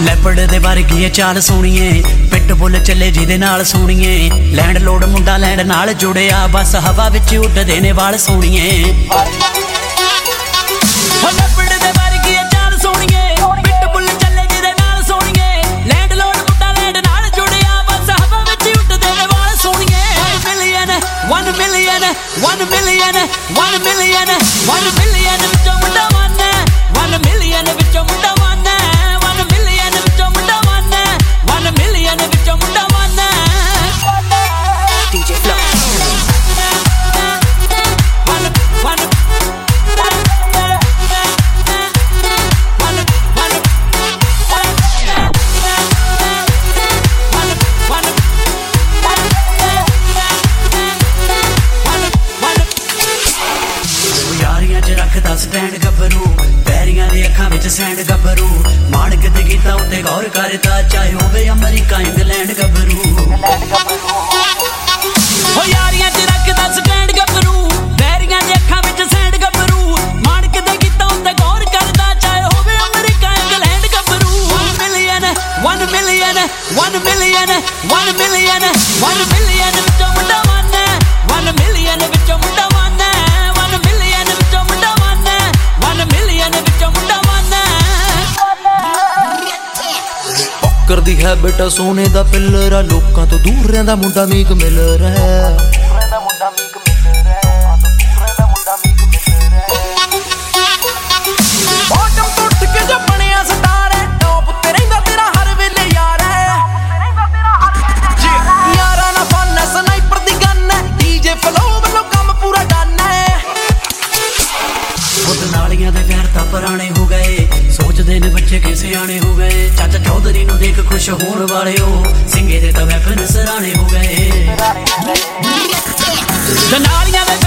ਲੈਪੜ ਦੇ ਵਰਗੀ ਏ, ਚਾਲ ਸੋਣੀਏ ਪਿੱਟ ਬੁੱਲ ਚੱਲੇ ਜਿਹਦੇ ਨਾਲ ਸੋਣੀਏ ਲੈਂਡ ਲੋਡ ਮੁੰਡਾ ਲੈਂਡ ਨਾਲ ਜੁੜਿਆ, ਬਸ ਹਵਾ ਵਿੱਚ ਉੱਡਦੇ ਨੇ ਵਾਲ ਸੋਣੀਏ ਲੈਪੜ ਦੇ ਵਰਗੀ ਏ, ਚਾਲ ਸੋਣੀਏ ਪਿੱਟ ਬੁੱਲ ਚੱਲੇ ਜਿਹਦੇ ਨਾਲ ਸੋਣੀਏ ਲੈਂਡ ਲੋਡ ਮੁੰਡਾ ਲੈਂਡ ਨਾਲ ਜੁੜਿਆ, ਬਸ ਹਵਾ ਵਿੱਚ ਉੱਡਦੇ ਨੇ ਵਾਲ ਸੋਣੀਏ 1 million 1 million 1 million 1 million 1 million ਵਿੱਚੋਂ ਮੁੰਡਾ ਵਨ 1 ਮਿਲੀਅਨ ਵਿੱਚੋਂ ਮੁੰਡਾ ਯਾਰੀਆਂ 'ਚ ਸਟੈਂਡ ਗੱਭਰੂ। ਪੈਰੀਆਂ ਦੀ ਅੱਖਾਂ ਵਿੱਚ ਸੈਂਡ ਗੱਭਰੂ। ਮਾਣਕ ਦੇ ਗੀਤਾਂ ਉੱਤੇ ਗੌਰ ਕਰਦਾ, ਚਾਹੇ ਹੋਵੇ ਅਮਰੀਕਾ, ਇੰਗਲੈਂਡ ਗੱਭਰੂ। ਹੋ ਯਾਰੀਆਂ 'ਚ ਰੱਖਦਾ ਸਟੈਂਡ ਗੱਭਰੂ। ਪੈਰੀਆਂ ਦੀ ਅੱਖਾਂ ਵਿੱਚ ਸੈਂਡ ਗੱਭਰੂ। ਮਾਣਕ ਦੇ ਗੀਤਾਂ ਉੱਤੇ ਗੌਰ ਕਰਦਾ, ਚਾਹੇ ਹੋਵੇ ਅਮਰੀਕਾ, ਇੰਗਲੈਂਡ ਗੱਭਰੂ। 1 million 1 million 1 million 1 million 1 million ਵਿੱਚੋਂ ਮੁੰਡਾ ਵਨ 1 ਕਰਦੀ ਹੈ ਬੇਟਾ ਸੋਨੇ ਦਾ ਪਿੱਲਰ ਆ। ਲੋਕਾਂ ਤੋਂ ਦੂਰ ਰਹਿੰਦਾ ਮੁੰਡਾ ਮੀਕ ਮਿਲ ਰਿਹਾ ਖੁਦ ਨਾਲੀਆਂ ਦੇ ਪੈਰ ਤਾਂ ਪੁਰਾਣੇ ਹੋ ਗਏ। ਸੋਚਦੇ ਨੇ ਬੱਚੇ ਕਿ ਸਿਆਣੇ ਹੋ ਗਏ। ਚਾਚਾ ਚੌਧਰੀ ਨੂੰ ਦੇਖ ਖੁਸ਼ ਹੋਣ ਵਾਲਿਓ। ਸਿੰਘੇ ਦੇ ਤਾਂ ਵੈਪਨ ਸਰਾਣੇ ਹੋ ਗਏ। ਤੇ ਨਾਲੀਆਂ ਦੇ